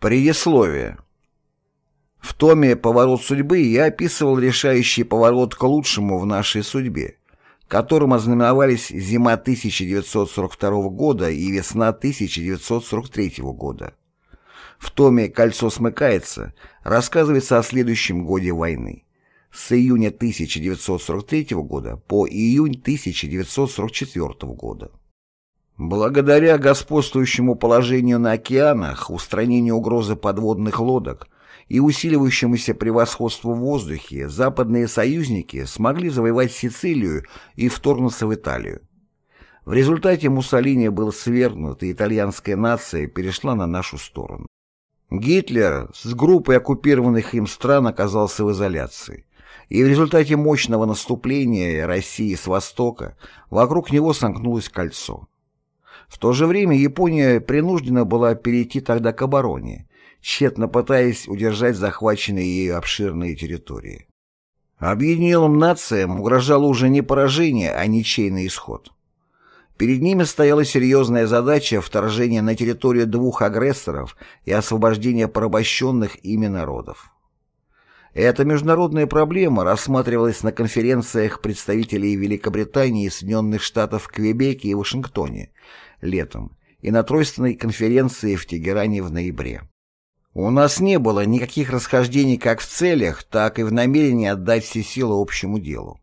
Предисловие. В томе «Поворот судьбы» я описывал решающий поворот к лучшему в нашей судьбе, которым ознаменовались зима 1942 года и весна 1943 года. В томе «Кольцо смыкается» рассказывается о следующем годе войны с июня 1943 года по июнь 1944 года. Благодаря господствующему положению на океанах, устранению угрозы подводных лодок и усиливающемуся превосходству в воздухе, западные союзники смогли завоевать Сицилию и вторгнуться в Италию. В результате Муссолини был свергнут, и итальянская нация перешла на нашу сторону. Гитлер с группой оккупированных им стран оказался в изоляции, и в результате мощного наступления России с востока вокруг него сомкнулось кольцо. В то же время Япония принуждена была перейти тогда к обороне, тщетно пытаясь удержать захваченные ею обширные территории. Объединенным нациям угрожало уже не поражение, а ничейный исход. Перед ними стояла серьезная задача вторжения на территорию двух агрессоров и освобождения порабощенных ими народов. Эта международная проблема рассматривалась на конференциях представителей Великобритании и Соединенных Штатов в Квебеке и Вашингтоне летом и на тройственной конференции в Тегеране в ноябре. У нас не было никаких расхождений как в целях, так и в намерении отдать все силы общему делу.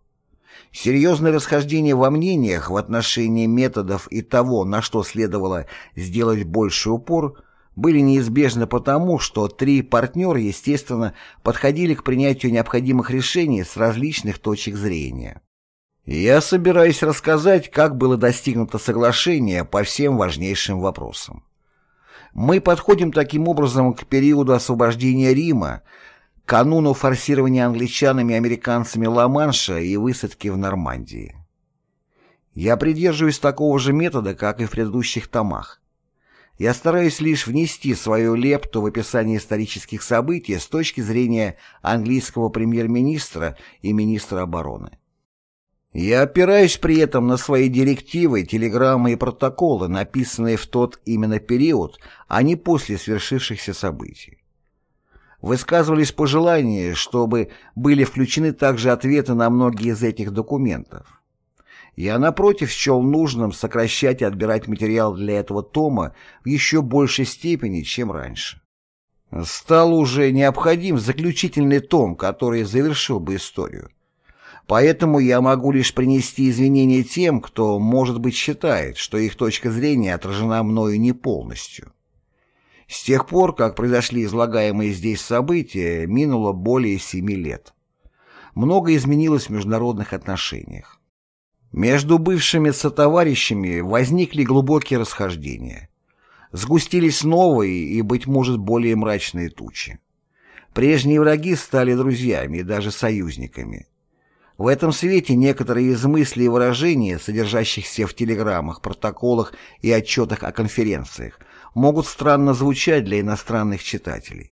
Серьезные расхождения во мнениях в отношении методов и того, на что следовало сделать больший упор, были неизбежны потому, что три партнера, естественно, подходили к принятию необходимых решений с различных точек зрения. Я собираюсь рассказать, как было достигнуто соглашение по всем важнейшим вопросам. Мы подходим таким образом к периоду освобождения Рима, кануну форсирования англичанами и американцами Ла-Манша и высадки в Нормандии. Я придерживаюсь такого же метода, как и в предыдущих томах. Я стараюсь лишь внести свою лепту в описание исторических событий с точки зрения английского премьер-министра и министра обороны. Я опираюсь при этом на свои директивы, телеграммы и протоколы, написанные в тот именно период, а не после свершившихся событий. Высказывались пожелания, чтобы были включены также ответы на многие из этих документов. Я, напротив, счел нужным сокращать и отбирать материал для этого тома в еще большей степени, чем раньше. Стал уже необходим заключительный том, который завершил бы историю. Поэтому я могу лишь принести извинения тем, кто, может быть, считает, что их точка зрения отражена мною не полностью. С тех пор, как произошли излагаемые здесь события, минуло более семи лет. Много изменилось в международных отношениях. Между бывшими сотоварищами возникли глубокие расхождения. Сгустились новые и, быть может, более мрачные тучи. Прежние враги стали друзьями и даже союзниками. В этом свете некоторые из мыслей и выражений, содержащихся в телеграммах, протоколах и отчетах о конференциях, могут странно звучать для иностранных читателей.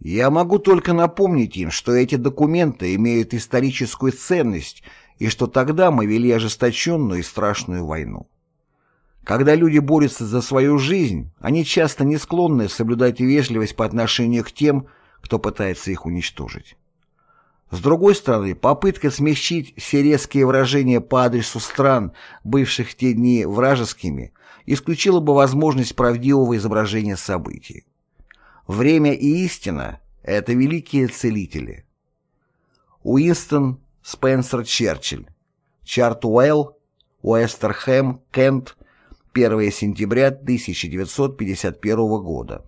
Я могу только напомнить им, что эти документы имеют историческую ценность и что тогда мы вели ожесточенную и страшную войну. Когда люди борются за свою жизнь, они часто не склонны соблюдать вежливость по отношению к тем, кто пытается их уничтожить. С другой стороны, попытка смягчить все резкие выражения по адресу стран, бывших в те дни вражескими, исключила бы возможность правдивого изображения событий. Время и истина – это великие целители. Уинстон Спенсер Черчилль, Чартуэлл, Уэстерхэм, Кент, 1 сентября 1951 года.